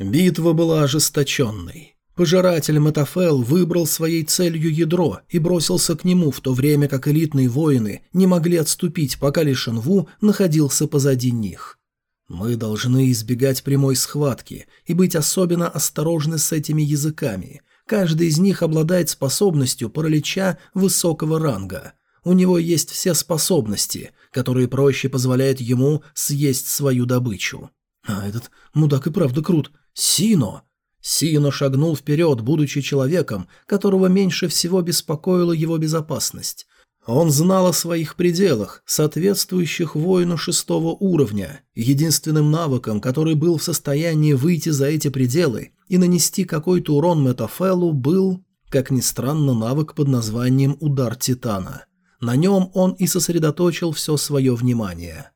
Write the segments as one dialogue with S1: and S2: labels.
S1: Битва была ожесточенной. Пожиратель Метафел выбрал своей целью ядро и бросился к нему, в то время как элитные воины не могли отступить, пока Лишенву находился позади них. Мы должны избегать прямой схватки и быть особенно осторожны с этими языками. Каждый из них обладает способностью паралича высокого ранга. У него есть все способности, которые проще позволяют ему съесть свою добычу. А этот мудак и правда крут. Сино! Сино шагнул вперед, будучи человеком, которого меньше всего беспокоила его безопасность. Он знал о своих пределах, соответствующих воину шестого уровня. Единственным навыком, который был в состоянии выйти за эти пределы и нанести какой-то урон Метафелу, был, как ни странно, навык под названием «Удар Титана». На нем он и сосредоточил все свое внимание.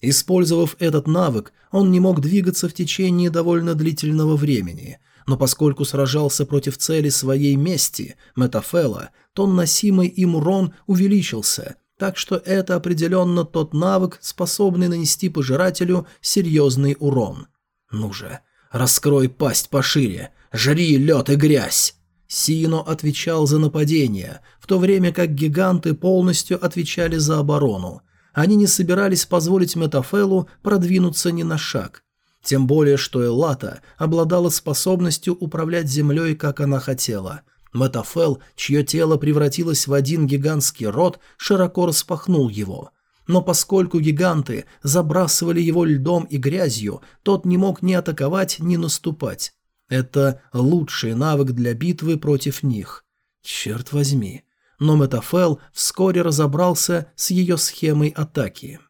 S1: Использовав этот навык, он не мог двигаться в течение довольно длительного времени, но поскольку сражался против цели своей мести, Метафела, то носимый им урон увеличился, так что это определенно тот навык, способный нанести пожирателю серьезный урон. Ну же, раскрой пасть пошире, жри лед и грязь. Сино отвечал за нападение, в то время как гиганты полностью отвечали за оборону. Они не собирались позволить Метафелу продвинуться ни на шаг – тем более, что Эллата обладала способностью управлять землей, как она хотела. Метафел, чье тело превратилось в один гигантский рот, широко распахнул его. Но поскольку гиганты забрасывали его льдом и грязью, тот не мог ни атаковать, ни наступать. Это лучший навык для битвы против них. Черт возьми. Но Метафел вскоре разобрался с ее схемой атаки.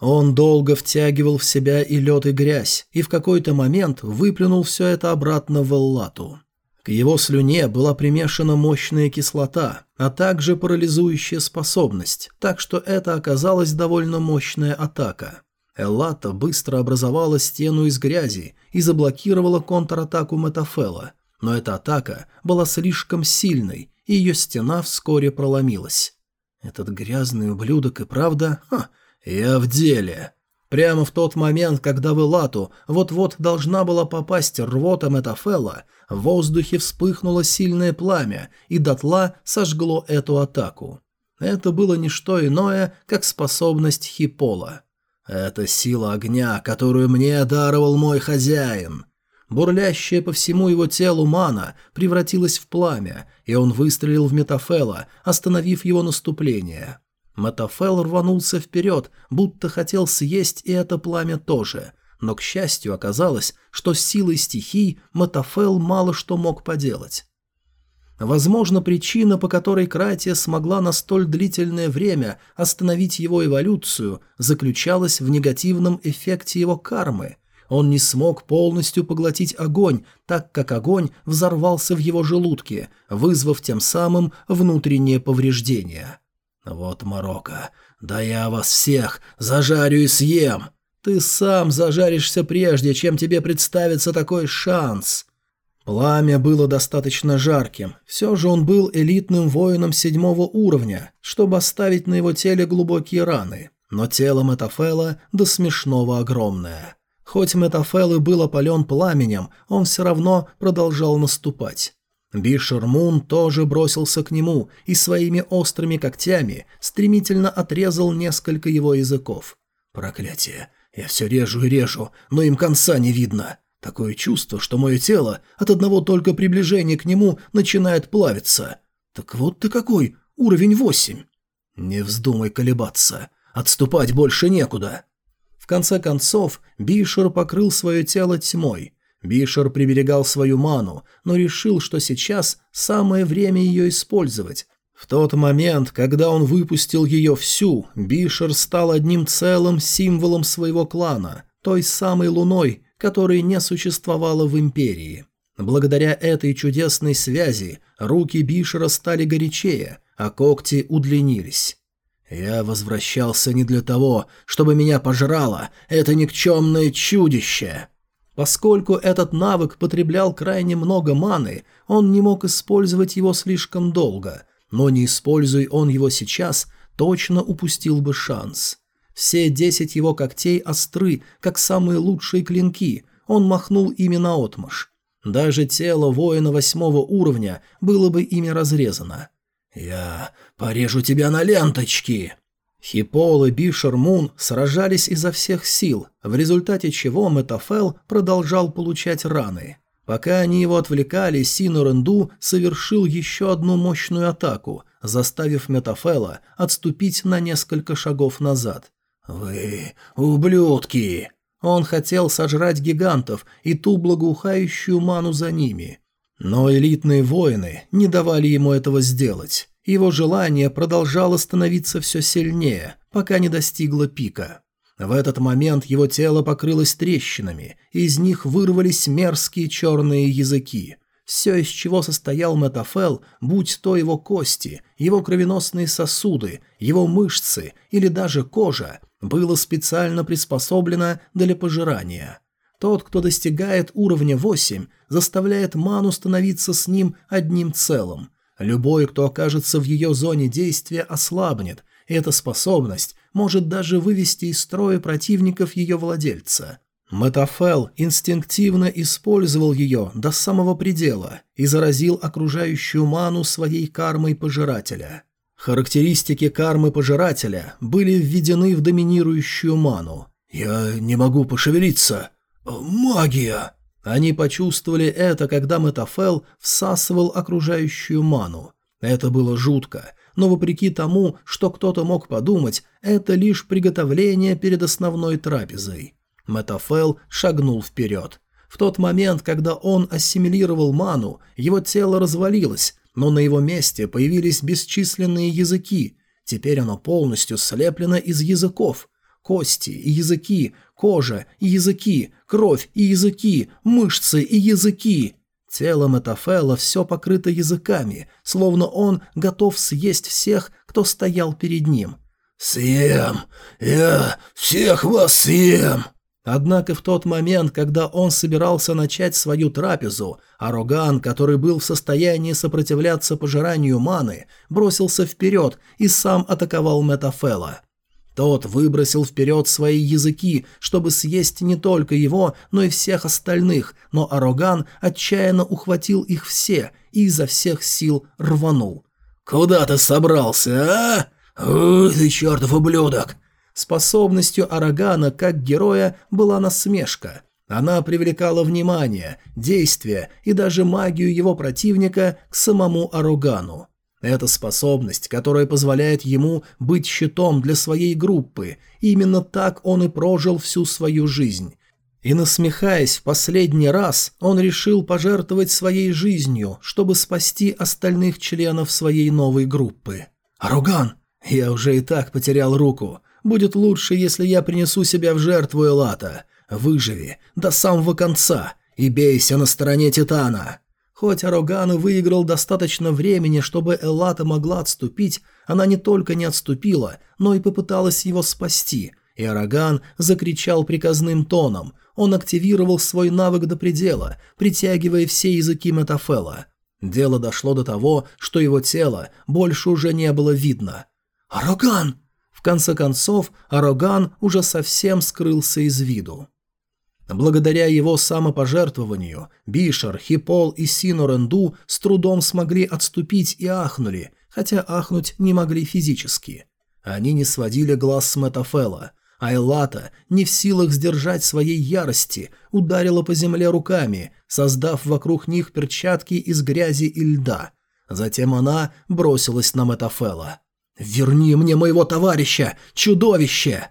S1: Он долго втягивал в себя и лед, и грязь, и в какой-то момент выплюнул все это обратно в Эллату. К его слюне была примешана мощная кислота, а также парализующая способность, так что это оказалась довольно мощная атака. Эллата быстро образовала стену из грязи и заблокировала контратаку Метафела, но эта атака была слишком сильной, и ее стена вскоре проломилась. Этот грязный ублюдок и правда... Ха, «Я в деле». Прямо в тот момент, когда в Элату вот-вот должна была попасть рвота Метафелла, в воздухе вспыхнуло сильное пламя, и дотла сожгло эту атаку. Это было не что иное, как способность Хипола. «Это сила огня, которую мне даровал мой хозяин». Бурлящая по всему его телу мана превратилась в пламя, и он выстрелил в Метафела, остановив его наступление. Матафел рванулся вперед, будто хотел съесть и это пламя тоже. Но, к счастью, оказалось, что с силой стихий Матафел мало что мог поделать. Возможно, причина, по которой Кратия смогла на столь длительное время остановить его эволюцию, заключалась в негативном эффекте его кармы. Он не смог полностью поглотить огонь, так как огонь взорвался в его желудке, вызвав тем самым внутреннее повреждение. «Вот Марокко, да я вас всех зажарю и съем! Ты сам зажаришься прежде, чем тебе представится такой шанс!» Пламя было достаточно жарким, все же он был элитным воином седьмого уровня, чтобы оставить на его теле глубокие раны, но тело Метафела до смешного огромное. Хоть Метафел и был опален пламенем, он все равно продолжал наступать. Бишермун тоже бросился к нему и своими острыми когтями стремительно отрезал несколько его языков. «Проклятие! Я все режу и режу, но им конца не видно. Такое чувство, что мое тело от одного только приближения к нему начинает плавиться. Так вот ты какой, уровень восемь!» «Не вздумай колебаться. Отступать больше некуда!» Конце концов, Бишер покрыл свое тело тьмой – Бишер приберегал свою ману, но решил, что сейчас самое время ее использовать. В тот момент, когда он выпустил ее всю, Бишер стал одним целым символом своего клана, той самой луной, которой не существовало в Империи. Благодаря этой чудесной связи руки Бишера стали горячее, а когти удлинились. «Я возвращался не для того, чтобы меня пожрало это никчемное чудище!» Поскольку этот навык потреблял крайне много маны, он не мог использовать его слишком долго, но не используя он его сейчас, точно упустил бы шанс. Все десять его когтей остры, как самые лучшие клинки, он махнул ими наотмашь. Даже тело воина восьмого уровня было бы ими разрезано. «Я порежу тебя на ленточки!» Хипол и Бишер Мун сражались изо всех сил, в результате чего Метафел продолжал получать раны. Пока они его отвлекали, Сину Ренду совершил еще одну мощную атаку, заставив Метафела отступить на несколько шагов назад. «Вы ублюдки!» Он хотел сожрать гигантов и ту благоухающую ману за ними. Но элитные воины не давали ему этого сделать. Его желание продолжало становиться все сильнее, пока не достигло пика. В этот момент его тело покрылось трещинами, и из них вырвались мерзкие черные языки. Все, из чего состоял Метафел, будь то его кости, его кровеносные сосуды, его мышцы или даже кожа, было специально приспособлено для пожирания. Тот, кто достигает уровня 8, заставляет ману становиться с ним одним целым. Любой, кто окажется в ее зоне действия, ослабнет, и эта способность может даже вывести из строя противников ее владельца. Метафел инстинктивно использовал ее до самого предела и заразил окружающую ману своей кармой пожирателя. Характеристики кармы пожирателя были введены в доминирующую ману. «Я не могу пошевелиться. Магия!» Они почувствовали это, когда Метафел всасывал окружающую ману. Это было жутко, но вопреки тому, что кто-то мог подумать, это лишь приготовление перед основной трапезой. Метафел шагнул вперед. В тот момент, когда он ассимилировал ману, его тело развалилось, но на его месте появились бесчисленные языки. Теперь оно полностью слеплено из языков. Кости и языки, кожа и языки, кровь и языки, мышцы и языки. Тело Метафела все покрыто языками, словно он готов съесть всех, кто стоял перед ним. «Съем! Я всех вас съем!» Однако в тот момент, когда он собирался начать свою трапезу, Ароган, который был в состоянии сопротивляться пожиранию маны, бросился вперед и сам атаковал Метафела. Тот выбросил вперед свои языки, чтобы съесть не только его, но и всех остальных, но Ароган отчаянно ухватил их все и изо всех сил рванул. «Куда ты собрался, а? Ух ты, чертов ублюдок!» Способностью Арагана как героя была насмешка. Она привлекала внимание, действие и даже магию его противника к самому Аругану. Это способность, которая позволяет ему быть щитом для своей группы. Именно так он и прожил всю свою жизнь. И насмехаясь в последний раз, он решил пожертвовать своей жизнью, чтобы спасти остальных членов своей новой группы. «Аруган! Я уже и так потерял руку. Будет лучше, если я принесу себя в жертву Элата. Выживи до самого конца и бейся на стороне Титана!» Хоть Ароган выиграл достаточно времени, чтобы Эллата могла отступить, она не только не отступила, но и попыталась его спасти, и Араган закричал приказным тоном. Он активировал свой навык до предела, притягивая все языки Метафела. Дело дошло до того, что его тело больше уже не было видно. «Ароган!» В конце концов, Ароган уже совсем скрылся из виду. Благодаря его самопожертвованию Бишар, Хипол и Синоренду с трудом смогли отступить и ахнули, хотя ахнуть не могли физически. Они не сводили глаз с Метафела, а Эллата, не в силах сдержать своей ярости, ударила по земле руками, создав вокруг них перчатки из грязи и льда. Затем она бросилась на Метафела. «Верни мне моего товарища, чудовище!»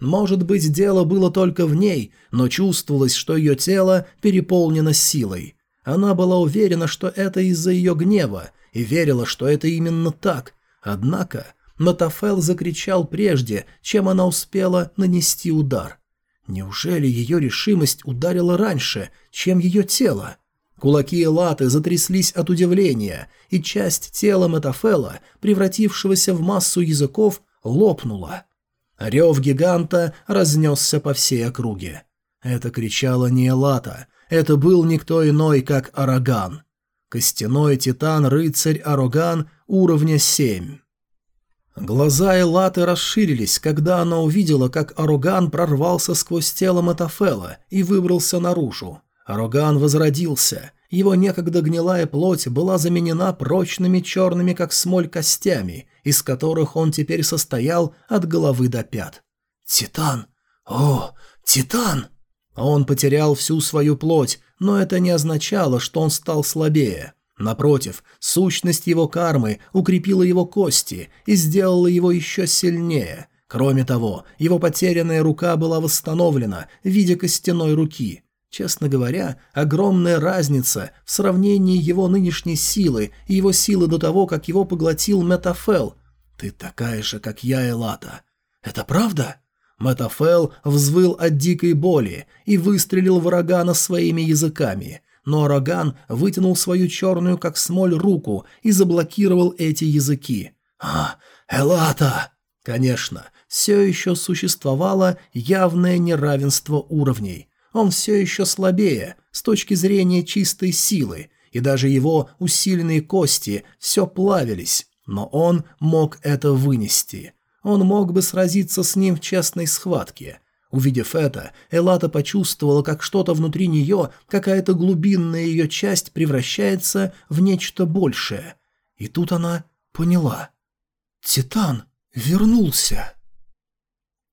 S1: Может быть, дело было только в ней, но чувствовалось, что ее тело переполнено силой. Она была уверена, что это из-за ее гнева, и верила, что это именно так. Однако Матафел закричал прежде, чем она успела нанести удар. Неужели ее решимость ударила раньше, чем ее тело? Кулаки Элаты затряслись от удивления, и часть тела Метафела, превратившегося в массу языков, лопнула. Рев гиганта разнесся по всей округе. Это кричала не Элата, это был никто иной, как Араган. Костяной титан-рыцарь Ароган уровня 7. Глаза Элаты расширились, когда она увидела, как Ароган прорвался сквозь тело Матафела и выбрался наружу. Ароган возродился. Его некогда гнилая плоть была заменена прочными черными, как смоль, костями, из которых он теперь состоял от головы до пят. «Титан! О, Титан!» Он потерял всю свою плоть, но это не означало, что он стал слабее. Напротив, сущность его кармы укрепила его кости и сделала его еще сильнее. Кроме того, его потерянная рука была восстановлена в виде костяной руки. Честно говоря, огромная разница в сравнении его нынешней силы и его силы до того, как его поглотил Метафел. «Ты такая же, как я, Элата». «Это правда?» Метафел взвыл от дикой боли и выстрелил в Рогана своими языками но Роган вытянул свою черную, как смоль, руку и заблокировал эти языки. «А, Элата!» Конечно, все еще существовало явное неравенство уровней. Он все еще слабее, с точки зрения чистой силы, и даже его усиленные кости все плавились, но он мог это вынести. Он мог бы сразиться с ним в честной схватке, Увидев это, Элата почувствовала, как что-то внутри нее, какая-то глубинная ее часть превращается в нечто большее. И тут она поняла. Титан вернулся.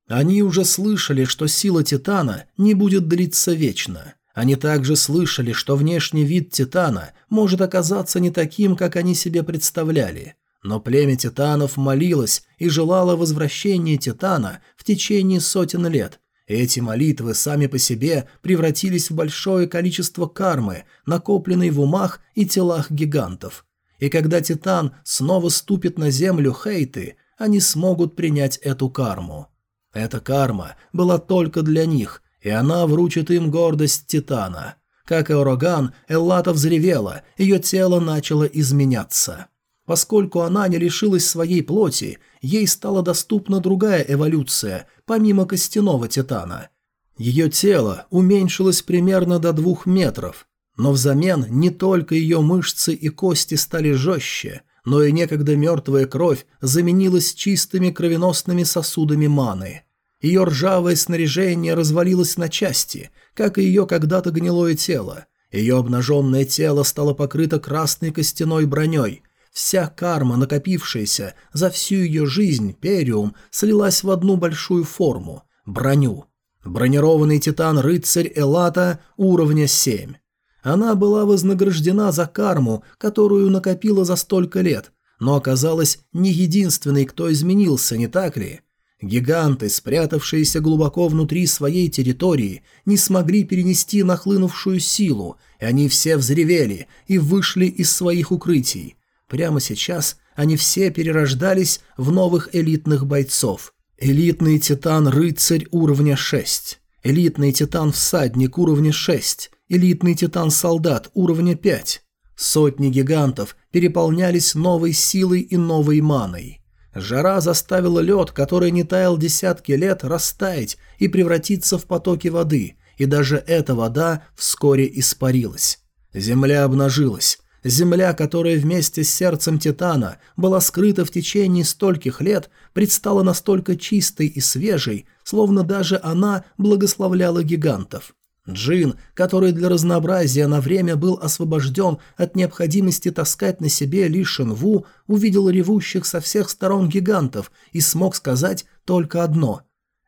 S1: Они уже слышали, что сила Титана не будет длиться вечно. Они также слышали, что внешний вид Титана может оказаться не таким, как они себе представляли. Но племя Титанов молилось и желало возвращения Титана в течение сотен лет, эти молитвы сами по себе превратились в большое количество кармы, накопленной в умах и телах гигантов. И когда Титан снова ступит на землю Хейты, они смогут принять эту карму. Эта карма была только для них, и она вручит им гордость Титана. Как и ураган, Эллата взревела, ее тело начало изменяться. Поскольку она не лишилась своей плоти, ей стала доступна другая эволюция, помимо костяного титана. Ее тело уменьшилось примерно до двух метров, но взамен не только ее мышцы и кости стали жестче, но и некогда мертвая кровь заменилась чистыми кровеносными сосудами маны. Ее ржавое снаряжение развалилось на части, как и ее когда-то гнилое тело. Ее обнаженное тело стало покрыто красной костяной броней – Вся карма, накопившаяся за всю ее жизнь, Периум, слилась в одну большую форму – броню. Бронированный титан-рыцарь Элата уровня 7. Она была вознаграждена за карму, которую накопила за столько лет, но оказалась не единственной, кто изменился, не так ли? Гиганты, спрятавшиеся глубоко внутри своей территории, не смогли перенести нахлынувшую силу, и они все взревели и вышли из своих укрытий. Прямо сейчас они все перерождались в новых элитных бойцов. Элитный титан-рыцарь уровня 6, элитный титан-всадник уровня 6, элитный титан-солдат уровня 5. Сотни гигантов переполнялись новой силой и новой маной. Жара заставила лед, который не таял десятки лет, растаять и превратиться в потоки воды, и даже эта вода вскоре испарилась. Земля обнажилась, Земля, которая вместе с сердцем Титана была скрыта в течение стольких лет, предстала настолько чистой и свежей, словно даже она благословляла гигантов. Джин, который для разнообразия на время был освобожден от необходимости таскать на себе Ли Шинву, увидел ревущих со всех сторон гигантов и смог сказать только одно.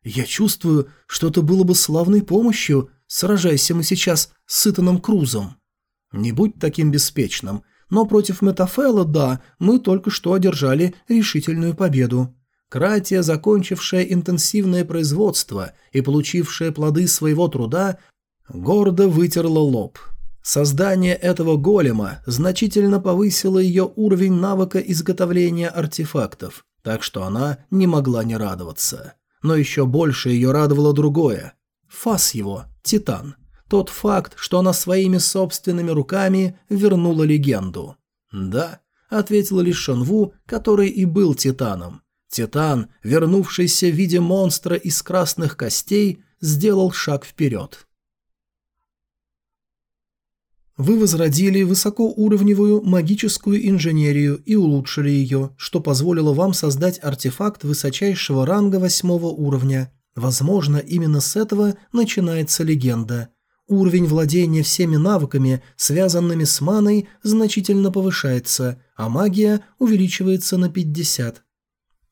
S1: «Я чувствую, что это было бы славной помощью, сражайся мы сейчас с Итаном Крузом». Не будь таким беспечным. Но против Метафела, да, мы только что одержали решительную победу. Кратия, закончившая интенсивное производство и получившая плоды своего труда, гордо вытерла лоб. Создание этого голема значительно повысило ее уровень навыка изготовления артефактов, так что она не могла не радоваться. Но еще больше ее радовало другое. Фас его, Титан – тот факт, что она своими собственными руками вернула легенду. «Да», — ответила лишь Шанву, который и был Титаном. Титан, вернувшийся в виде монстра из красных костей, сделал шаг вперед. Вы возродили высокоуровневую магическую инженерию и улучшили ее, что позволило вам создать артефакт высочайшего ранга восьмого уровня. Возможно, именно с этого начинается легенда. Уровень владения всеми навыками, связанными с маной, значительно повышается, а магия увеличивается на 50.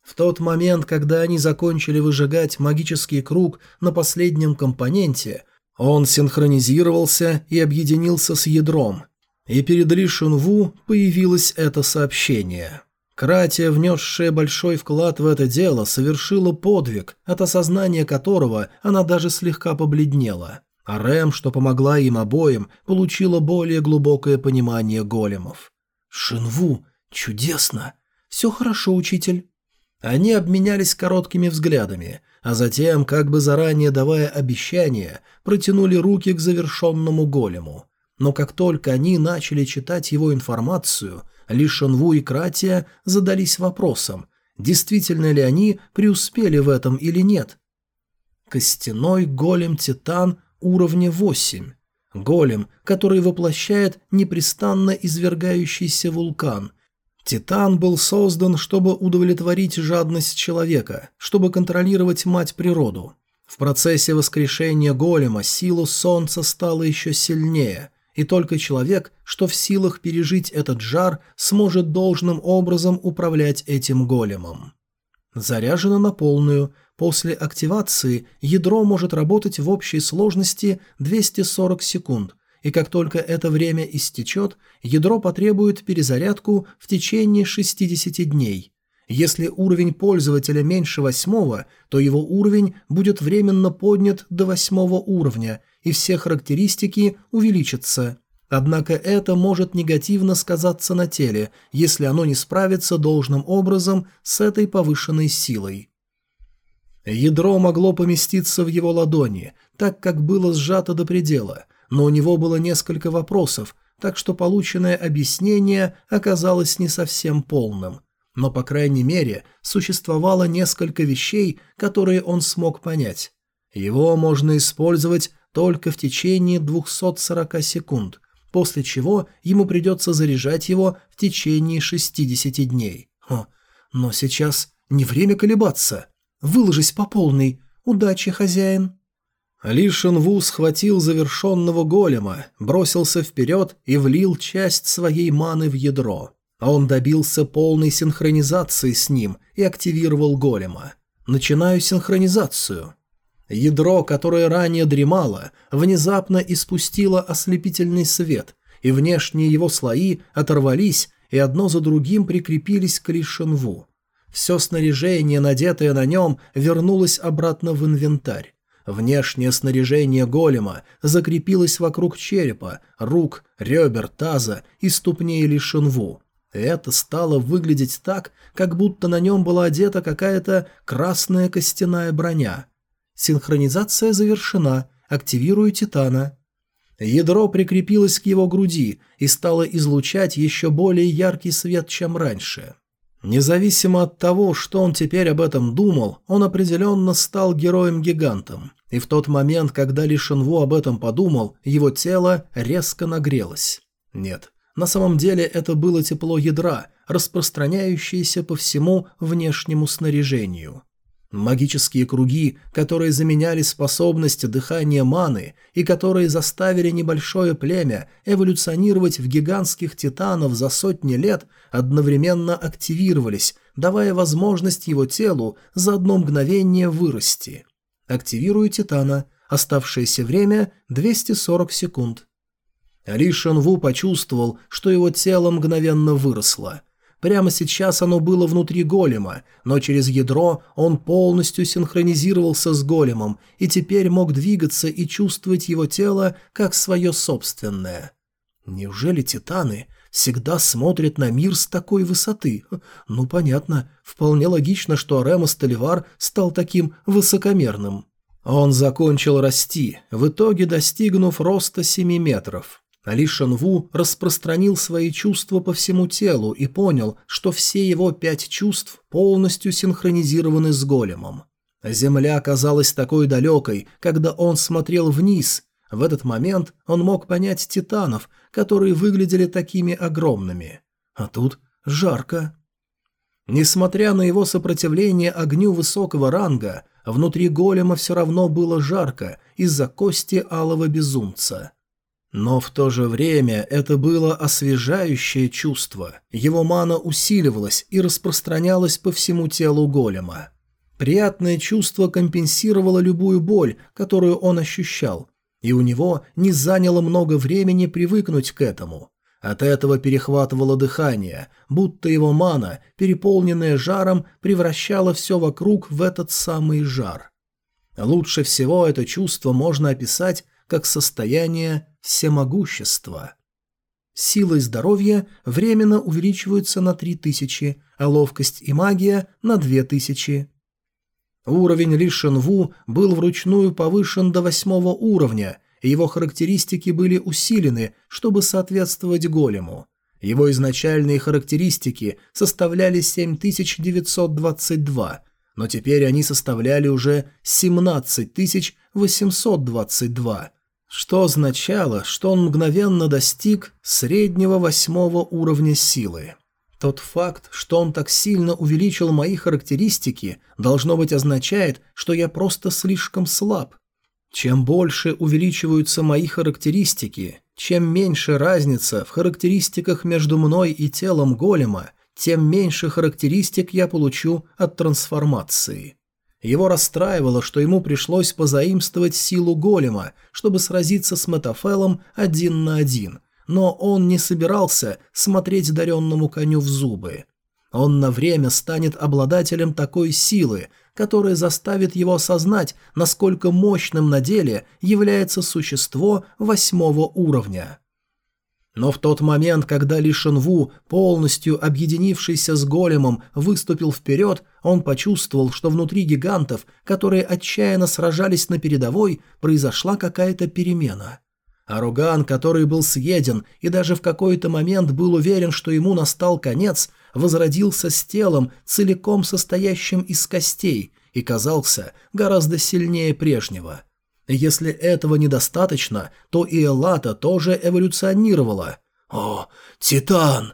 S1: В тот момент, когда они закончили выжигать магический круг на последнем компоненте – он синхронизировался и объединился с ядром, и перед Ли Шунву появилось это сообщение. Кратия, внесшая большой вклад в это дело, совершила подвиг, от осознания которого она даже слегка побледнела. А Рэм, что помогла им обоим, получила более глубокое понимание големов. «Шинву, чудесно! Все хорошо, учитель!» Они обменялись короткими взглядами, а затем, как бы заранее давая обещание, протянули руки к завершенному голему. Но как только они начали читать его информацию, Ли Шенву и Кратия задались вопросом, действительно ли они преуспели в этом или нет. Костяной голем-титан уровня 8. Голем, который воплощает непрестанно извергающийся вулкан, Титан был создан, чтобы удовлетворить жадность человека, чтобы контролировать мать природу. В процессе воскрешения голема сила солнца стала еще сильнее, и только человек, что в силах пережить этот жар, сможет должным образом управлять этим големом. Заряжено на полную. После активации ядро может работать в общей сложности 240 секунд – и как только это время истечет, ядро потребует перезарядку в течение 60 дней. Если уровень пользователя меньше восьмого, то его уровень будет временно поднят до восьмого уровня, и все характеристики увеличатся. Однако это может негативно сказаться на теле, если оно не справится должным образом с этой повышенной силой. Ядро могло поместиться в его ладони, так как было сжато до предела – но у него было несколько вопросов, так что полученное объяснение оказалось не совсем полным. Но, по крайней мере, существовало несколько вещей, которые он смог понять. Его можно использовать только в течение 240 секунд, после чего ему придется заряжать его в течение 60 дней. О, но сейчас не время колебаться. Выложись по полной. Удачи, хозяин. Ли Шенву схватил завершенного голема, бросился вперед и влил часть своей маны в ядро. Он добился полной синхронизации с ним и активировал голема. Начинаю синхронизацию. Ядро, которое ранее дремало, внезапно испустило ослепительный свет, и внешние его слои оторвались и одно за другим прикрепились к Лишенву. Все снаряжение, надетое на нем, вернулось обратно в инвентарь. Внешнее снаряжение голема закрепилось вокруг черепа, рук, ребер, таза и ступней Лишенву. Это стало выглядеть так, как будто на нем была одета какая-то красная костяная броня. Синхронизация завершена. Активирую Титана. Ядро прикрепилось к его груди и стало излучать еще более яркий свет, чем раньше. Независимо от того, что он теперь об этом думал, он определенно стал героем-гигантом. И в тот момент, когда Ли Шенву об этом подумал, его тело резко нагрелось. Нет, на самом деле это было тепло ядра, распространяющееся по всему внешнему снаряжению. Магические круги, которые заменяли способность дыхания маны и которые заставили небольшое племя эволюционировать в гигантских титанов за сотни лет, одновременно активировались, давая возможность его телу за одно мгновение вырасти. Активирую титана. Оставшееся время 240 секунд. Ли Шенву почувствовал, что его тело мгновенно выросло. Прямо сейчас оно было внутри голема, но через ядро он полностью синхронизировался с големом и теперь мог двигаться и чувствовать его тело как свое собственное. Неужели титаны всегда смотрят на мир с такой высоты? Ну, понятно, вполне логично, что Аремос Толивар стал таким высокомерным. Он закончил расти, в итоге достигнув роста 7 метров. Ли Шенву распространил свои чувства по всему телу и понял, что все его пять чувств полностью синхронизированы с големом. Земля казалась такой далекой, когда он смотрел вниз, В этот момент он мог понять титанов, которые выглядели такими огромными. А тут жарко. Несмотря на его сопротивление огню высокого ранга, внутри голема все равно было жарко из-за кости алого безумца. Но в то же время это было освежающее чувство. Его мана усиливалась и распространялась по всему телу голема. Приятное чувство компенсировало любую боль, которую он ощущал, и у него не заняло много времени привыкнуть к этому. От этого перехватывало дыхание, будто его мана, переполненная жаром, превращала все вокруг в этот самый жар. Лучше всего это чувство можно описать как состояние всемогущества. Сила и здоровье временно увеличиваются на 3000, а ловкость и магия на 2000. Уровень Ли Шенву был вручную повышен до восьмого уровня, и его характеристики были усилены, чтобы соответствовать голему. Его изначальные характеристики составляли 7922, но теперь они составляли уже 17822, что означало, что он мгновенно достиг среднего восьмого уровня силы. Тот факт, что он так сильно увеличил мои характеристики, должно быть означает, что я просто слишком слаб. Чем больше увеличиваются мои характеристики, чем меньше разница в характеристиках между мной и телом голема, тем меньше характеристик я получу от трансформации. Его расстраивало, что ему пришлось позаимствовать силу голема, чтобы сразиться с Метафелом один на один, но он не собирался смотреть даренному коню в зубы. Он на время станет обладателем такой силы, которая заставит его осознать, насколько мощным на деле является существо восьмого уровня. Но в тот момент, когда Ли Шенву, полностью объединившийся с големом, выступил вперед, он почувствовал, что внутри гигантов, которые отчаянно сражались на передовой, произошла какая-то перемена – Аруган, который был съеден и даже в какой-то момент был уверен, что ему настал конец, возродился с телом, целиком состоящим из костей, и казался гораздо сильнее прежнего. Если этого недостаточно, то и Эллата тоже эволюционировала. О, Титан!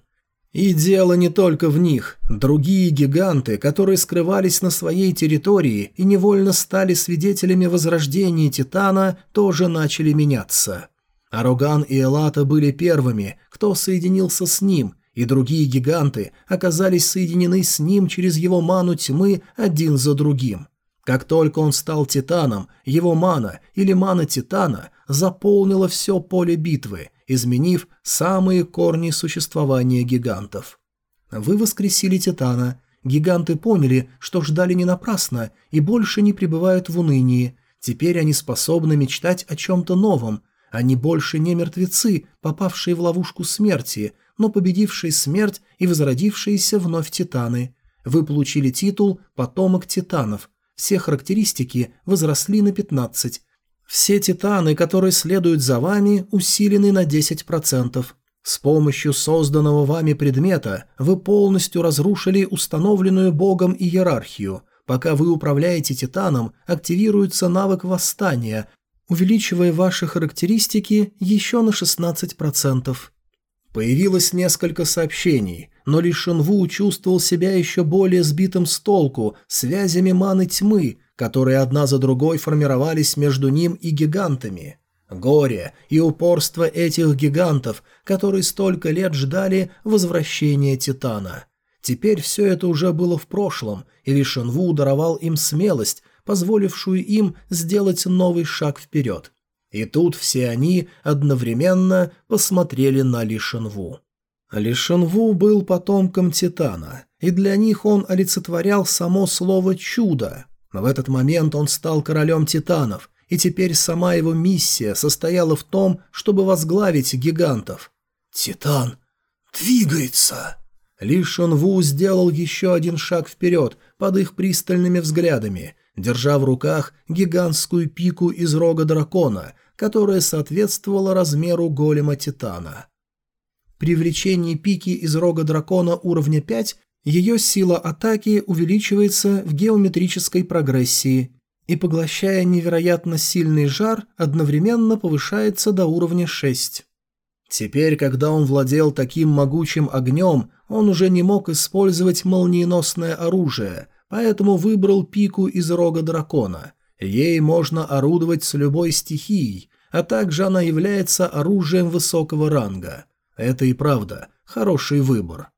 S1: И дело не только в них. Другие гиганты, которые скрывались на своей территории и невольно стали свидетелями возрождения Титана, тоже начали меняться. Ароган и Элата были первыми, кто соединился с ним, и другие гиганты оказались соединены с ним через его ману тьмы один за другим. Как только он стал титаном, его мана или мана титана заполнила все поле битвы, изменив самые корни существования гигантов. Вы воскресили титана. Гиганты поняли, что ждали не напрасно и больше не пребывают в унынии. Теперь они способны мечтать о чем-то новом, они больше не мертвецы, попавшие в ловушку смерти, но победившие смерть и возродившиеся вновь титаны. Вы получили титул «Потомок титанов». Все характеристики возросли на 15. Все титаны, которые следуют за вами, усилены на 10%. С помощью созданного вами предмета вы полностью разрушили установленную богом иерархию. Пока вы управляете титаном, активируется навык восстания, увеличивая ваши характеристики еще на 16%. Появилось несколько сообщений, но Ли Шенву чувствовал себя еще более сбитым с толку связями маны тьмы, которые одна за другой формировались между ним и гигантами. Горе и упорство этих гигантов, которые столько лет ждали возвращения Титана. Теперь все это уже было в прошлом, и Ли Шенву даровал им смелость, позволившую им сделать новый шаг вперед. И тут все они одновременно посмотрели на Лишенву. Лишенву был потомком Титана, и для них он олицетворял само слово «чудо». В этот момент он стал королем Титанов, и теперь сама его миссия состояла в том, чтобы возглавить гигантов. «Титан двигается!» Ли Шонву сделал еще один шаг вперед под их пристальными взглядами держа в руках гигантскую пику из рога дракона, которая соответствовала размеру голема Титана. При влечении пики из рога дракона уровня 5 ее сила атаки увеличивается в геометрической прогрессии. и, поглощая невероятно сильный жар, одновременно повышается до уровня 6. Теперь, когда он владел таким могучим огнем, он уже не мог использовать молниеносное оружие, поэтому выбрал пику из рога дракона. Ей можно орудовать с любой стихией, а также она является оружием высокого ранга. Это и правда хороший выбор.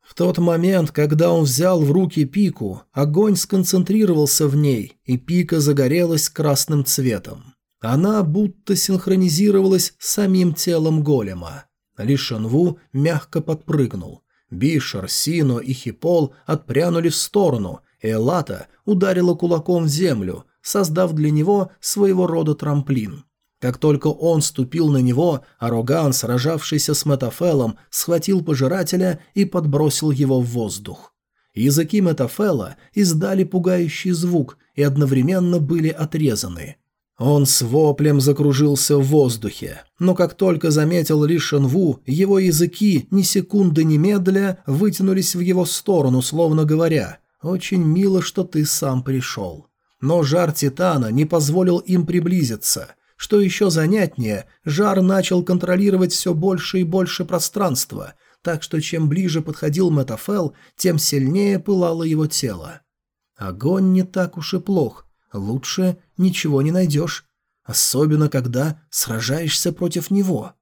S1: В тот момент, когда он взял в руки пику, огонь сконцентрировался в ней, и пика загорелась красным цветом. Она будто синхронизировалась с самим телом голема. Ли Шанву мягко подпрыгнул. Бишер, Сино и Хипол отпрянули в сторону, и Элата ударила кулаком в землю, создав для него своего рода трамплин. Как только он ступил на него, Ароган, сражавшийся с Метафелом, схватил пожирателя и подбросил его в воздух. Языки Метафела издали пугающий звук и одновременно были отрезаны. Он с воплем закружился в воздухе, но как только заметил Ли Шенву, его языки ни секунды ни медля вытянулись в его сторону, словно говоря «Очень мило, что ты сам пришел». Но жар Титана не позволил им приблизиться. Что еще занятнее, жар начал контролировать все больше и больше пространства, так что чем ближе подходил Метафел, тем сильнее пылало его тело. Огонь не так уж и плох, лучше ничего не найдешь, особенно когда сражаешься против него.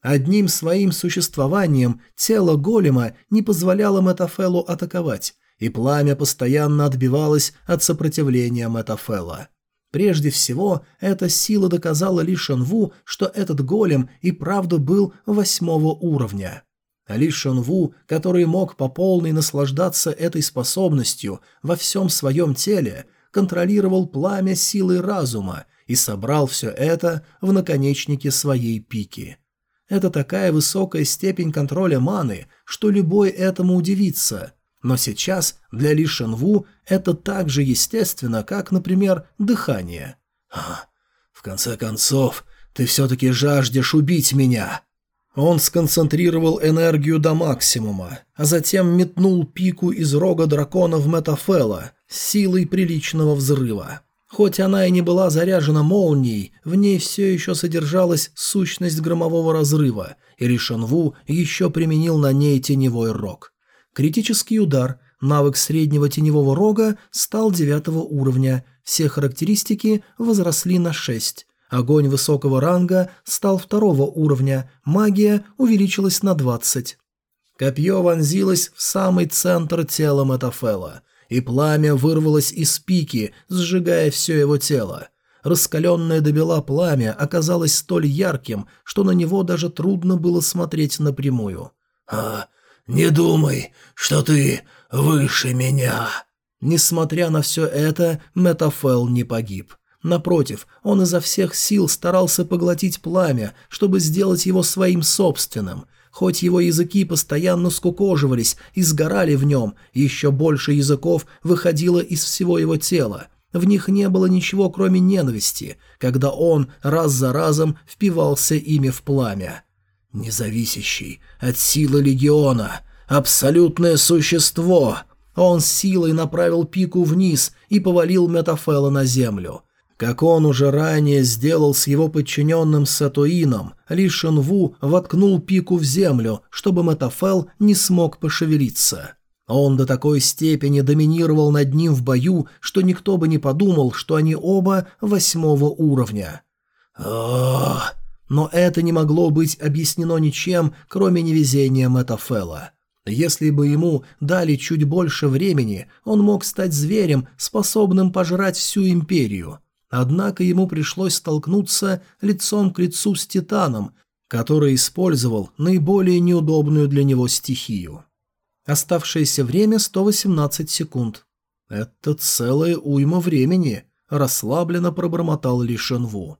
S1: Одним своим существованием тело голема не позволяло Метафелу атаковать, и пламя постоянно отбивалось от сопротивления Метафела. Прежде всего, эта сила доказала Ли Шанву, что этот голем и правда был восьмого уровня. Ли Шанву, который мог по полной наслаждаться этой способностью во всем своем теле, контролировал пламя силой разума и собрал все это в наконечнике своей пики. Это такая высокая степень контроля маны, что любой этому удивится – но сейчас для Ли Шенву это так же естественно, как, например, дыхание. «А, в конце концов, ты все-таки жаждешь убить меня!» Он сконцентрировал энергию до максимума, а затем метнул пику из рога дракона в Метафела с силой приличного взрыва. Хоть она и не была заряжена молнией, в ней все еще содержалась сущность громового разрыва, и Ришанву еще применил на ней теневой рог. Критический удар. Навык среднего теневого рога стал девятого уровня. Все характеристики возросли на 6. Огонь высокого ранга стал второго уровня. Магия увеличилась на 20. Копье вонзилось в самый центр тела Метафела, и пламя вырвалось из пики, сжигая все его тело. Раскаленное до бела пламя оказалось столь ярким, что на него даже трудно было смотреть напрямую. «А, «Не думай, что ты выше меня». Несмотря на все это, Метафел не погиб. Напротив, он изо всех сил старался поглотить пламя, чтобы сделать его своим собственным. Хоть его языки постоянно скукоживались и сгорали в нем, еще больше языков выходило из всего его тела. В них не было ничего, кроме ненависти, когда он раз за разом впивался ими в пламя независящий от силы легиона, абсолютное существо. Он силой направил пику вниз и повалил Метафела на землю. Как он уже ранее сделал с его подчиненным Сатуином, Ли Шенву воткнул пику в землю, чтобы Метафел не смог пошевелиться. Он до такой степени доминировал над ним в бою, что никто бы не подумал, что они оба восьмого уровня. Но это не могло быть объяснено ничем, кроме невезения Метафела. Если бы ему дали чуть больше времени, он мог стать зверем, способным пожрать всю империю. Однако ему пришлось столкнуться лицом к лицу с Титаном, который использовал наиболее неудобную для него стихию. Оставшееся время 118 секунд. «Это целая уйма времени», – расслабленно пробормотал Ли Шенву.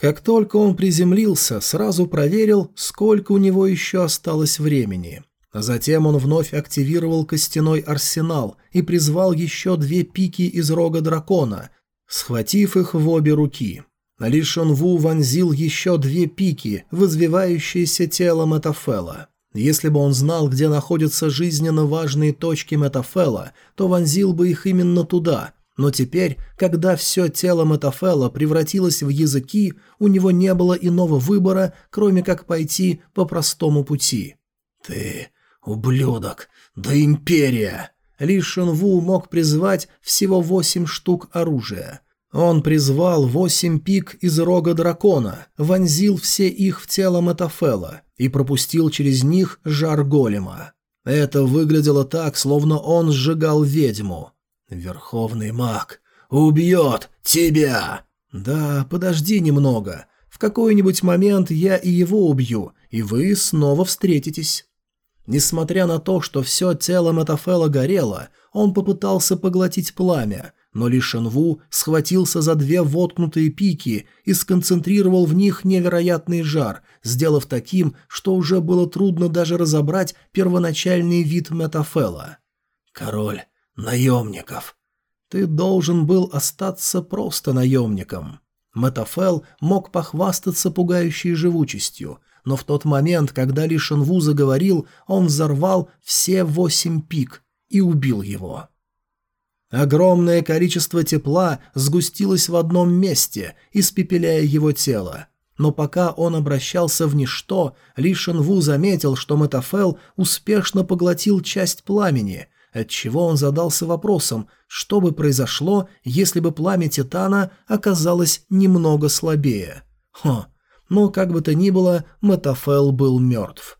S1: Как только он приземлился, сразу проверил, сколько у него еще осталось времени. Затем он вновь активировал костяной арсенал и призвал еще две пики из рога дракона, схватив их в обе руки. Ли Ву вонзил еще две пики в извивающееся тело Метафела. Если бы он знал, где находятся жизненно важные точки Метафела, то вонзил бы их именно туда, Но теперь, когда все тело Метафела превратилось в языки, у него не было иного выбора, кроме как пойти по простому пути. «Ты ублюдок! Да империя!» Ли Шенву мог призвать всего восемь штук оружия. Он призвал восемь пик из рога дракона, вонзил все их в тело Метафела и пропустил через них жар голема. Это выглядело так, словно он сжигал ведьму. «Верховный маг убьет тебя!» «Да, подожди немного. В какой-нибудь момент я и его убью, и вы снова встретитесь». Несмотря на то, что все тело Метафела горело, он попытался поглотить пламя, но Ли Шенву схватился за две воткнутые пики и сконцентрировал в них невероятный жар, сделав таким, что уже было трудно даже разобрать первоначальный вид Метафела. «Король наемников. Ты должен был остаться просто наемником». Метафел мог похвастаться пугающей живучестью, но в тот момент, когда Ли Шенву заговорил, он взорвал все восемь пик и убил его. Огромное количество тепла сгустилось в одном месте, испепеляя его тело. Но пока он обращался в ничто, Ли Шенву заметил, что Метафел успешно поглотил часть пламени, отчего он задался вопросом, что бы произошло, если бы пламя Титана оказалось немного слабее. Хо, но как бы то ни было, Метафел был мертв.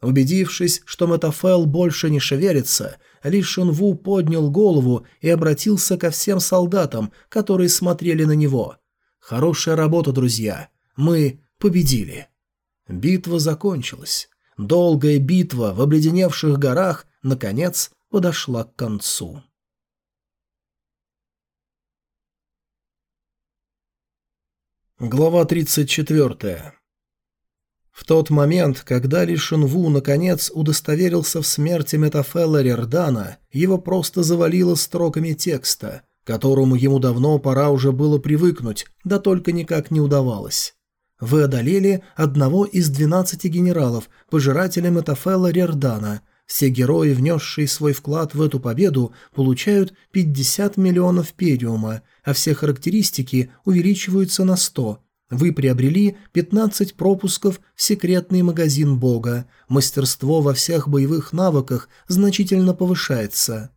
S1: Убедившись, что Метафел больше не шевелится, ли Шунву поднял голову и обратился ко всем солдатам, которые смотрели на него. «Хорошая работа, друзья. Мы победили». Битва закончилась. Долгая битва в обледеневших горах, наконец, подошла к концу. Глава 34. В тот момент, когда Ли Шунву наконец удостоверился в смерти Метафела Рердана, его просто завалило строками текста, которому ему давно пора уже было привыкнуть, да только никак не удавалось. Вы одолели одного из двенадцати генералов, пожирателя Метафела Рердана. Все герои, внесшие свой вклад в эту победу, получают 50 миллионов периума, а все характеристики увеличиваются на 100, вы приобрели 15 пропусков в секретный магазин Бога. Мастерство во всех боевых навыках значительно повышается.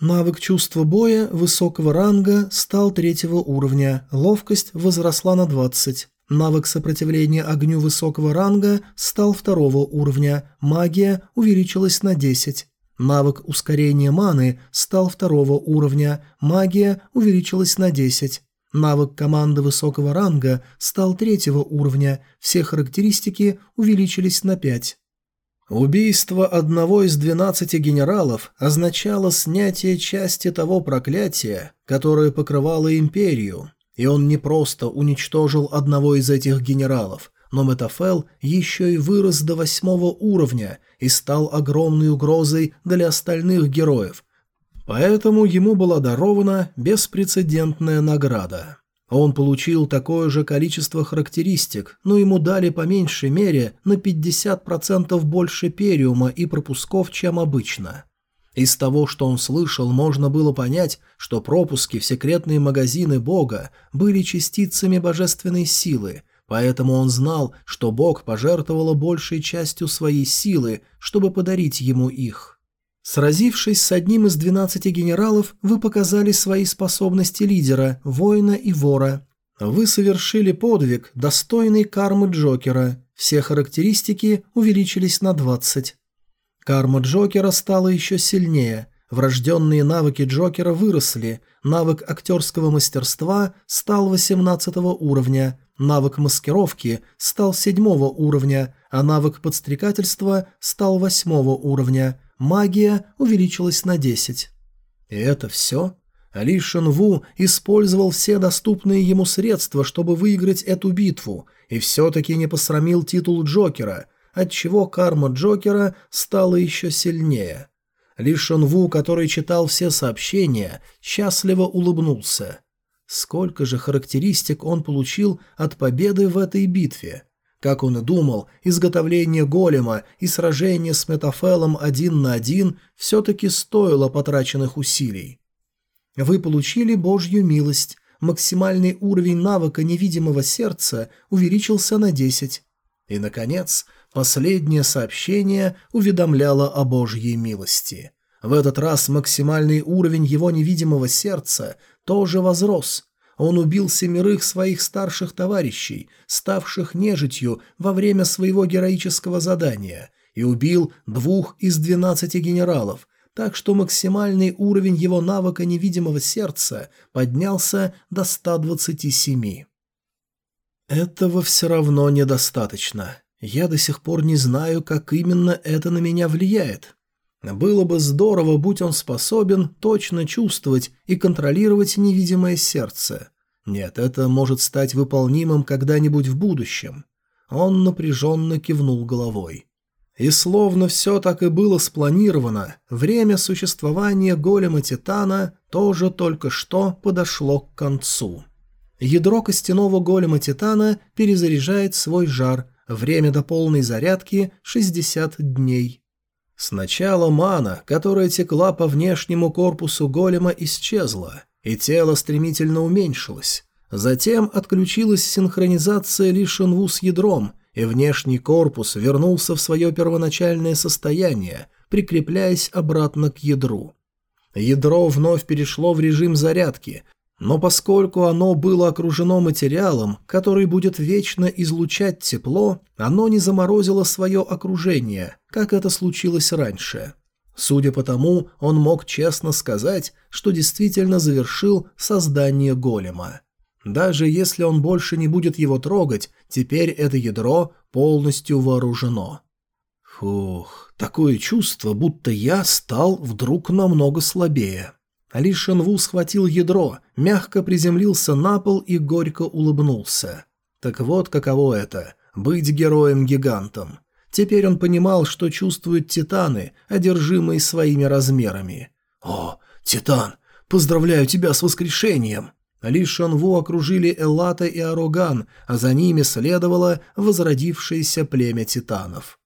S1: Навык чувства боя высокого ранга стал третьего уровня, ловкость возросла на 20. Навык сопротивления огню высокого ранга стал второго уровня, магия увеличилась на 10. Навык ускорения маны стал второго уровня, магия увеличилась на 10. Навык команды высокого ранга стал третьего уровня, все характеристики увеличились на 5. Убийство одного из 12 генералов означало снятие части того проклятия, которое покрывало империю, и он не просто уничтожил одного из этих генералов, но Метафел еще и вырос до восьмого уровня и стал огромной угрозой для остальных героев, Поэтому ему была дарована беспрецедентная награда. Он получил такое же количество характеристик, но ему дали по меньшей мере на 50% больше периума и пропусков, чем обычно. Из того, что он слышал, можно было понять, что пропуски в секретные магазины Бога были частицами божественной силы, поэтому он знал, что Бог пожертвовал большей частью своей силы, чтобы подарить ему их. Сразившись с одним из двенадцати генералов, вы показали свои способности лидера, воина и вора. Вы совершили подвиг, достойный кармы Джокера. Все характеристики увеличились на 20. Карма Джокера стала еще сильнее. Врожденные навыки Джокера выросли. Навык актерского мастерства стал 18 уровня. Навык маскировки стал 7 уровня, а навык подстрекательства стал 8 уровня – магия увеличилась на 10. И это все? Ли Шенву использовал все доступные ему средства, чтобы выиграть эту битву, и все-таки не посрамил титул Джокера, отчего карма Джокера стала еще сильнее. Ли Шенву, который читал все сообщения, счастливо улыбнулся. Сколько же характеристик он получил от победы в этой битве? Как он и думал, изготовление голема и сражение с Метафелом один на один все-таки стоило потраченных усилий. Вы получили Божью милость. Максимальный уровень навыка невидимого сердца увеличился на 10. И, наконец, последнее сообщение уведомляло о Божьей милости. В этот раз максимальный уровень его невидимого сердца тоже возрос. Он убил семерых своих старших товарищей, ставших нежитью во время своего героического задания, и убил двух из двенадцати генералов, так что максимальный уровень его навыка невидимого сердца поднялся до 127. Этого все равно недостаточно. Я до сих пор не знаю, как именно это на меня влияет. Было бы здорово, будь он способен точно чувствовать и контролировать невидимое сердце. Нет, это может стать выполнимым когда-нибудь в будущем. Он напряженно кивнул головой. И словно все так и было спланировано, время существования голема Титана тоже только что подошло к концу. Ядро костяного голема Титана перезаряжает свой жар, время до полной зарядки – 60 дней. Сначала мана, которая текла по внешнему корпусу голема, исчезла, и тело стремительно уменьшилось. Затем отключилась синхронизация Ли Шенву с ядром – и внешний корпус вернулся в свое первоначальное состояние, прикрепляясь обратно к ядру. Ядро вновь перешло в режим зарядки, но поскольку оно было окружено материалом, который будет вечно излучать тепло, оно не заморозило свое окружение, как это случилось раньше. Судя по тому, он мог честно сказать, что действительно завершил создание голема. Даже если он больше не будет его трогать, теперь это ядро полностью вооружено. Фух, такое чувство, будто я стал вдруг намного слабее. Али Шенву схватил ядро, мягко приземлился на пол и горько улыбнулся. Так вот каково это – быть героем-гигантом. Теперь он понимал, что чувствуют титаны, одержимые своими размерами. «О, Титан, поздравляю тебя с воскрешением!» Ли Шанву окружили Эллата и Ароган, а за ними следовало возродившееся племя титанов.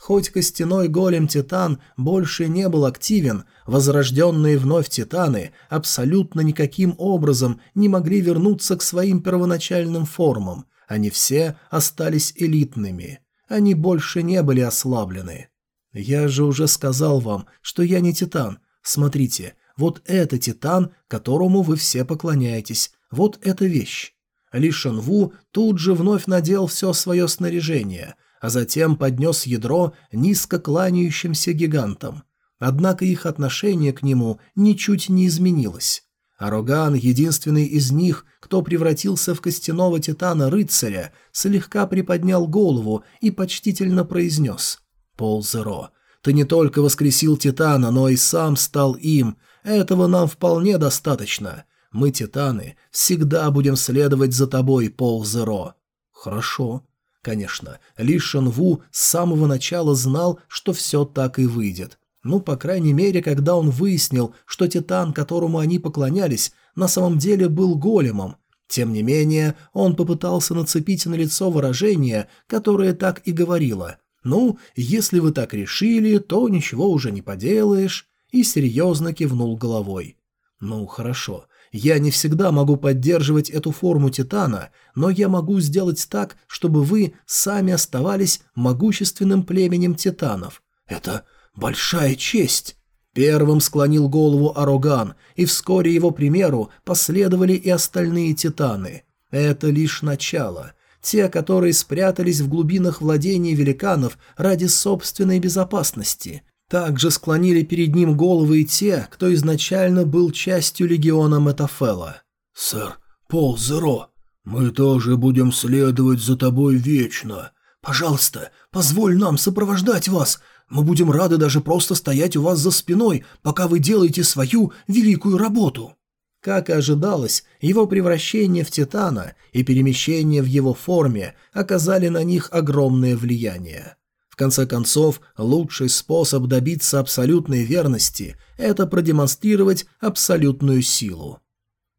S1: Хоть костяной голем-титан больше не был активен, возрожденные вновь титаны абсолютно никаким образом не могли вернуться к своим первоначальным формам, они все остались элитными. Они больше не были ослаблены. «Я же уже сказал вам, что я не титан. Смотрите, вот это титан, которому вы все поклоняетесь. Вот эта вещь. Ли Шенву тут же вновь надел все свое снаряжение, а затем поднес ядро низко кланяющимся гигантам. Однако их отношение к нему ничуть не изменилось. Ароган, единственный из них, кто превратился в костяного титана-рыцаря, слегка приподнял голову и почтительно произнес «Пол Зеро, ты не только воскресил титана, но и сам стал им, этого нам вполне достаточно. Мы, титаны, всегда будем следовать за тобой, Пол Зеро». «Хорошо». Конечно, Ли Шенву с самого начала знал, что все так и выйдет. Ну, по крайней мере, когда он выяснил, что титан, которому они поклонялись, на самом деле был големом. Тем не менее, он попытался нацепить на лицо выражение, которое так и говорило. «Ну, если вы так решили, то ничего уже не поделаешь» и серьезно кивнул головой. «Ну, хорошо. Я не всегда могу поддерживать эту форму Титана, но я могу сделать так, чтобы вы сами оставались могущественным племенем Титанов. Это большая честь!» Первым склонил голову Ароган, и вскоре его примеру последовали и остальные Титаны. Это лишь начало. Те, которые спрятались в глубинах владений великанов ради собственной безопасности. Также склонили перед ним головы и те, кто изначально был частью легиона Метафела. «Сэр, Пол Зеро, мы тоже будем следовать за тобой вечно. Пожалуйста, позволь нам сопровождать вас. Мы будем рады даже просто стоять у вас за спиной, пока вы делаете свою великую работу». Как и ожидалось, его превращение в Титана и перемещение в его форме оказали на них огромное влияние конце концов, лучший способ добиться абсолютной верности – это продемонстрировать абсолютную силу.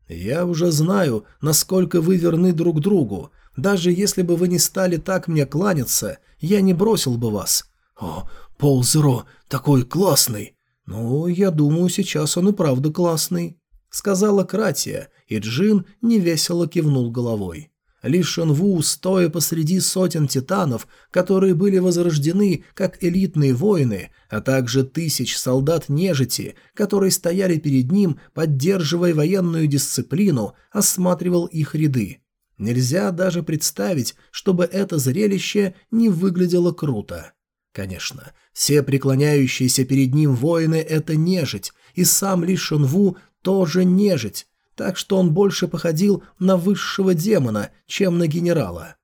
S1: Я уже знаю, насколько вы верны друг другу. Даже если бы вы не стали так мне кланяться, я не бросил бы вас. О, Пол Зеро, такой классный. Ну, я думаю, сейчас он и правда классный. сказала Кратия, и Джин невесело кивнул головой. Ли Шенву, стоя посреди сотен титанов, которые были возрождены как элитные воины, а также тысяч солдат нежити, которые стояли перед ним, поддерживая военную дисциплину, осматривал их ряды. Нельзя даже представить, чтобы это зрелище не выглядело круто. Конечно, все преклоняющиеся перед ним воины — это нежить, и сам Ли Шенву тоже нежить, так что он больше походил на высшего демона, чем на генерала.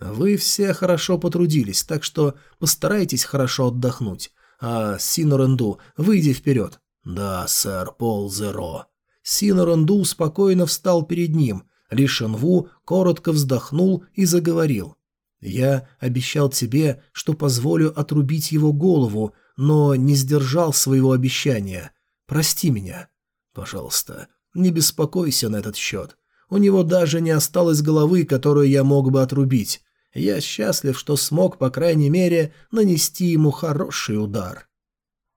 S1: Вы все хорошо потрудились, так что постарайтесь хорошо отдохнуть. А Синоренду, выйди вперед. Да, сэр, Пол Зеро. Синоренду спокойно встал перед ним. Ли Шенву коротко вздохнул и заговорил. «Я обещал тебе, что позволю отрубить его голову, но не сдержал своего обещания. Прости меня. Пожалуйста, не беспокойся на этот счет. У него даже не осталось головы, которую я мог бы отрубить. Я счастлив, что смог, по крайней мере, нанести ему хороший удар.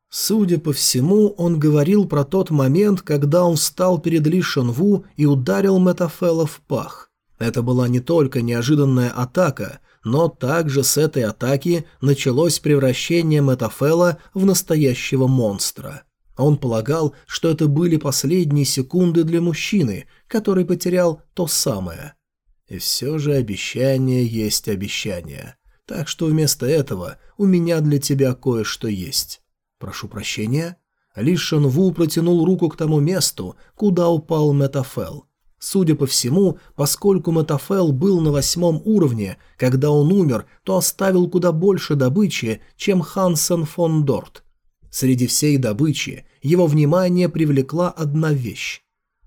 S1: Судя по всему, он говорил про тот момент, когда он встал перед Ли Шенву и ударил Метафела в пах. Это была не только неожиданная атака, но также с этой атаки началось превращение Метафела в настоящего монстра. Он полагал, что это были последние секунды для мужчины, который потерял то самое. И все же обещание есть обещание. Так что вместо этого у меня для тебя кое-что есть. Прошу прощения. Ли Шенву протянул руку к тому месту, куда упал Метафел. Судя по всему, поскольку Метафел был на восьмом уровне, когда он умер, то оставил куда больше добычи, чем Хансен фон Дорт – Среди всей добычи его внимание привлекла одна вещь.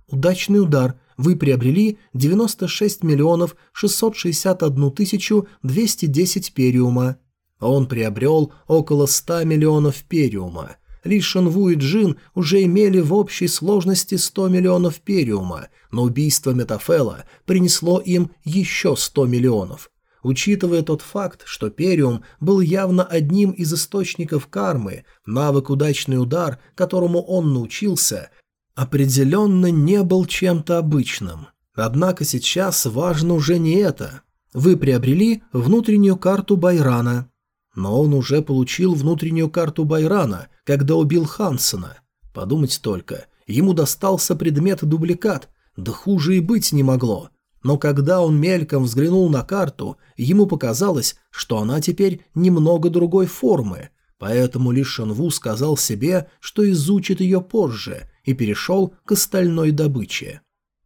S1: Удачный удар. Вы приобрели 96 миллионов 661 тысячу 210 периума. Он приобрел около 100 миллионов периума. Ли Шенву и Джин уже имели в общей сложности 100 миллионов периума, но убийство Метафела принесло им еще 100 миллионов. Учитывая тот факт, что Периум был явно одним из источников кармы, навык «Удачный удар», которому он научился, определенно не был чем-то обычным. Однако сейчас важно уже не это. Вы приобрели внутреннюю карту Байрана. Но он уже получил внутреннюю карту Байрана, когда убил Хансена. Подумать только, ему достался предмет-дубликат, да хуже и быть не могло – но когда он мельком взглянул на карту, ему показалось, что она теперь немного другой формы, поэтому Ли Шенву сказал себе, что изучит ее позже, и перешел к остальной добыче.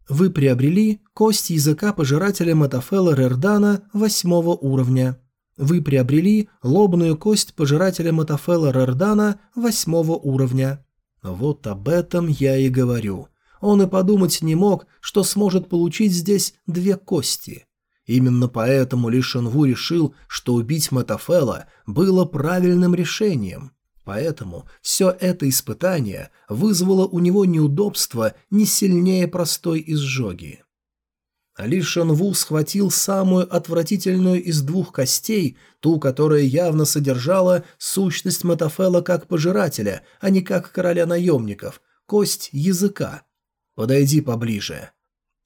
S1: Вы приобрели кость языка пожирателя Метафела Рердана восьмого уровня. Вы приобрели лобную кость пожирателя Метафела Рердана восьмого уровня. Вот об этом я и говорю – он и подумать не мог, что сможет получить здесь две кости. Именно поэтому Ли Шенву решил, что убить Метафела было правильным решением. Поэтому все это испытание вызвало у него неудобства не сильнее простой изжоги. Ли Шенву схватил самую отвратительную из двух костей, ту, которая явно содержала сущность Метафела как пожирателя, а не как короля наемников, кость языка – Подойди поближе».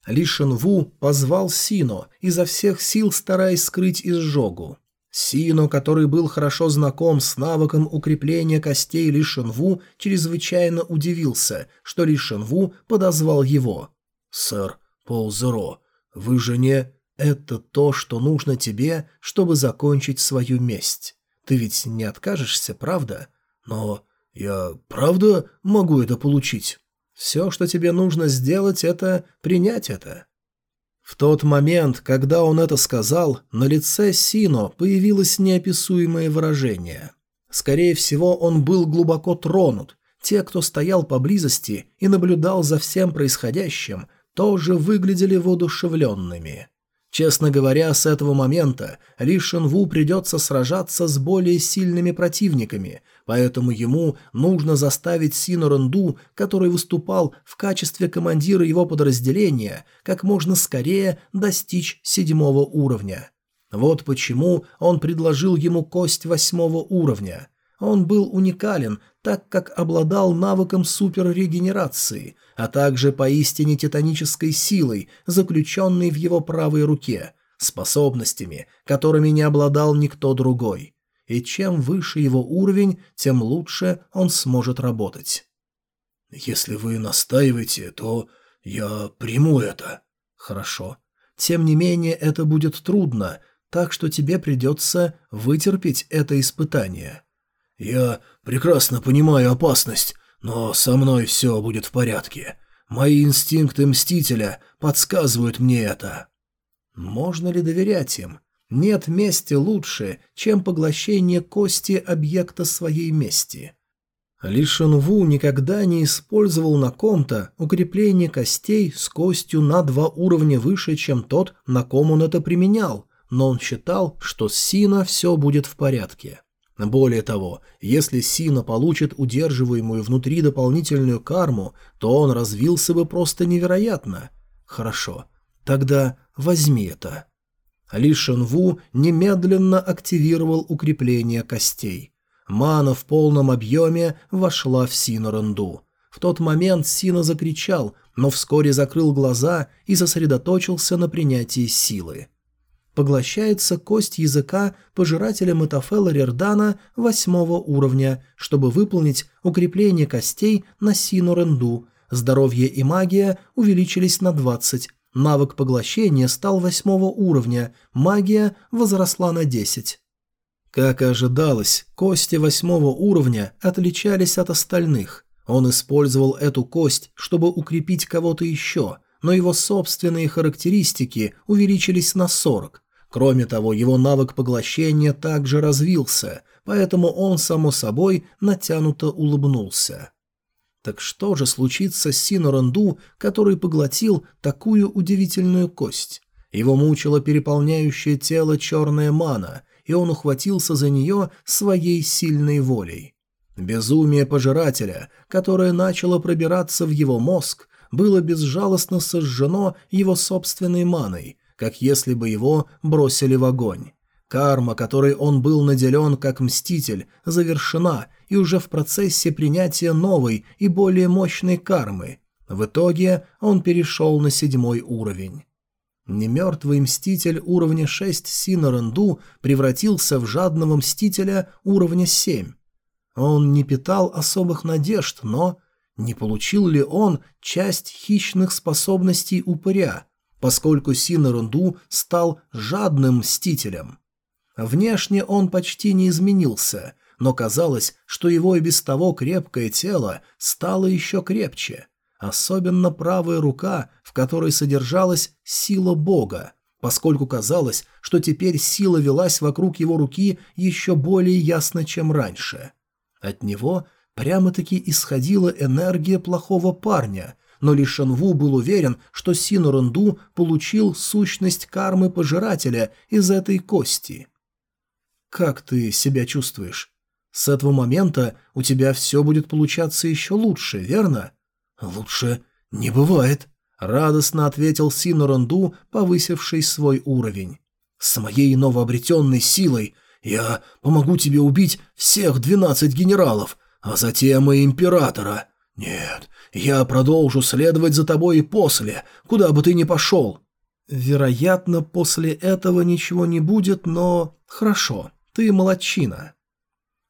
S1: Ли Шенву позвал Сино, изо всех сил стараясь скрыть изжогу. Сино, который был хорошо знаком с навыком укрепления костей Ли Шенву, чрезвычайно удивился, что Ли Шенву подозвал его. «Сэр Ползеро, вы же не... Это то, что нужно тебе, чтобы закончить свою месть. Ты ведь не откажешься, правда? Но я правда могу это получить?» Все, что тебе нужно сделать, это принять это». В тот момент, когда он это сказал, на лице Сино появилось неописуемое выражение. Скорее всего, он был глубоко тронут. Те, кто стоял поблизости и наблюдал за всем происходящим, тоже выглядели воодушевленными. Честно говоря, с этого момента Ли Шенву придется сражаться с более сильными противниками, поэтому ему нужно заставить Сину который выступал в качестве командира его подразделения, как можно скорее достичь седьмого уровня. Вот почему он предложил ему кость восьмого уровня. Он был уникален, так как обладал навыком суперрегенерации, а также поистине титанической силой, заключенной в его правой руке, способностями, которыми не обладал никто другой. И чем выше его уровень, тем лучше он сможет работать. «Если вы настаиваете, то я приму это». «Хорошо. Тем не менее, это будет трудно, так что тебе придется вытерпеть это испытание». «Я прекрасно понимаю опасность, но со мной все будет в порядке. Мои инстинкты Мстителя подсказывают мне это». Можно ли доверять им? Нет мести лучше, чем поглощение кости объекта своей мести. Ли Шенву никогда не использовал на ком-то укрепление костей с костью на два уровня выше, чем тот, на ком он это применял, но он считал, что с Сина все будет в порядке. Более того, если Сина получит удерживаемую внутри дополнительную карму, то он развился бы просто невероятно. Хорошо, тогда возьми это. Ли Шенву немедленно активировал укрепление костей. Мана в полном объеме вошла в Сина Ренду. В тот момент Сина закричал, но вскоре закрыл глаза и сосредоточился на принятии силы. Поглощается кость языка пожирателя Метафела Рердана восьмого уровня, чтобы выполнить укрепление костей на Сину Ренду. Здоровье и магия увеличились на 20. Навык поглощения стал восьмого уровня, магия возросла на 10. Как и ожидалось, кости восьмого уровня отличались от остальных. Он использовал эту кость, чтобы укрепить кого-то еще, но его собственные характеристики увеличились на 40. Кроме того, его навык поглощения также развился, поэтому он, само собой, натянуто улыбнулся. Так что же случится с Синоренду, который поглотил такую удивительную кость? Его мучила переполняющее тело черная мана, и он ухватился за нее своей сильной волей. Безумие пожирателя, которое начало пробираться в его мозг, было безжалостно сожжено его собственной маной, как если бы его бросили в огонь. Карма, которой он был наделен как мститель, завершена и уже в процессе принятия новой и более мощной кармы. В итоге он перешел на седьмой уровень. Немертвый мститель уровня 6 Синоренду превратился в жадного мстителя уровня 7. Он не питал особых надежд, но... Не получил ли он часть хищных способностей упыря, поскольку Синоренду стал жадным мстителем? Внешне он почти не изменился, но казалось, что его и без того крепкое тело стало еще крепче – особенно правая рука, в которой содержалась сила Бога, поскольку казалось, что теперь сила велась вокруг его руки еще более ясно, чем раньше. От него прямо-таки исходила энергия плохого парня, но Ли Шенву был уверен, что Сину Ренду получил сущность кармы пожирателя из этой кости. «Как ты себя чувствуешь? С этого момента у тебя все будет получаться еще лучше, верно?» «Лучше не бывает», — радостно ответил Синоренду, повысивший свой уровень. «С моей новообретенной силой я помогу тебе убить всех двенадцать генералов, а затем и императора. Нет, я продолжу следовать за тобой и после, куда бы ты ни пошел». «Вероятно, после этого ничего не будет, но... Хорошо, ты молодчина».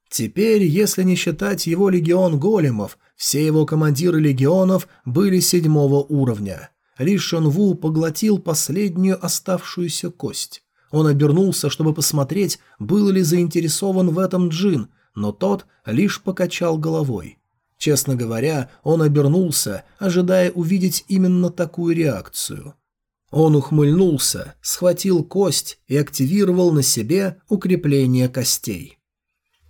S1: Теперь, если не считать его легион големов, все его командиры легионов были седьмого уровня. Ли Шенву поглотил последнюю оставшуюся кость. Он обернулся, чтобы посмотреть, был ли заинтересован в этом Джин, но тот лишь покачал головой. Честно говоря, он обернулся, ожидая увидеть именно такую реакцию. Он ухмыльнулся, схватил кость и активировал на себе укрепление костей.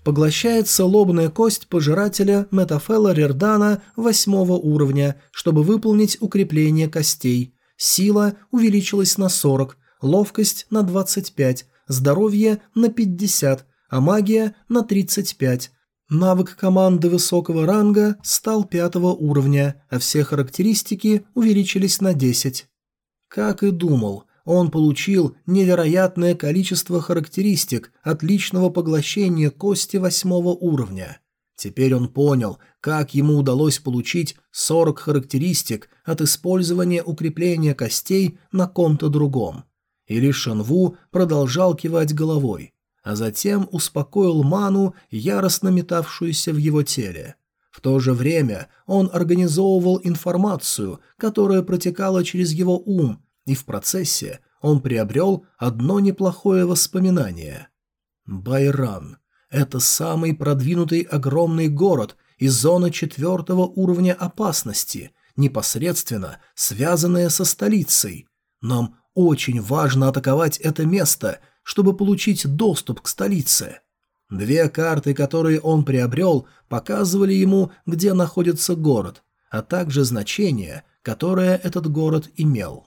S1: Поглощается лобная кость пожирателя Метафела Рердана восьмого уровня, чтобы выполнить укрепление костей. Сила увеличилась на 40, ловкость на 25, здоровье на 50, а магия на 35. Навык команды высокого ранга стал пятого уровня, а все характеристики увеличились на 10. Как и думал, он получил невероятное количество характеристик отличного поглощения кости восьмого уровня. Теперь он понял, как ему удалось получить 40 характеристик от использования укрепления костей на ком-то другом. И лишь Шанву продолжал кивать головой, а затем успокоил ману, яростно метавшуюся в его теле. В то же время он организовывал информацию, которая протекала через его ум, и в процессе он приобрел одно неплохое воспоминание. Байран. Это самый продвинутый огромный город из зоны четвертого уровня опасности, непосредственно связанная со столицей. Нам очень важно атаковать это место, чтобы получить доступ к столице. Две карты, которые он приобрел, показывали ему, где находится город, а также значение, которое этот город имел.